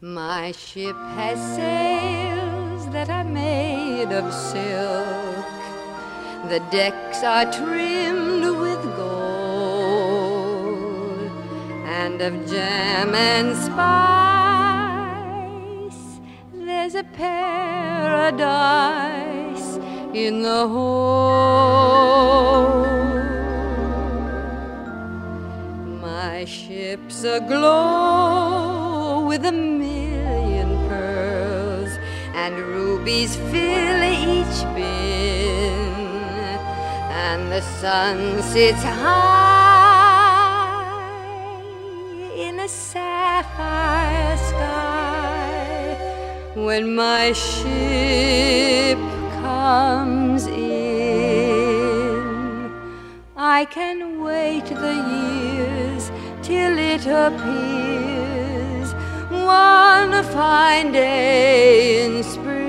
My ship has sails that are made of silk. The decks are trimmed with gold and of jam and spice. There's a paradise in the hold. My ship's aglow with a million pearls, and rubies fill each bin, and the sun sits high in a sapphire sky when my ship comes in. I can wait the years till it appears one fine day in spring.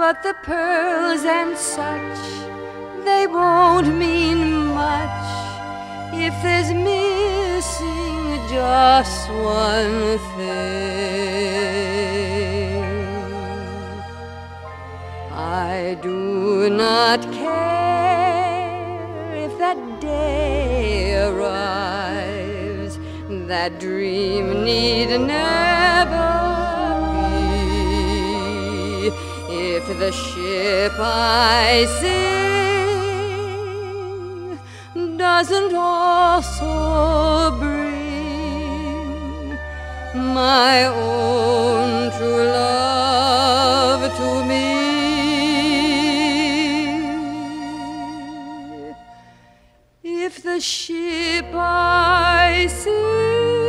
But the pearls and such, they won't mean much if there's missing just one thing. I do not care if that day arrives. That dream need never be. If the ship I sing doesn't also If the ship I sing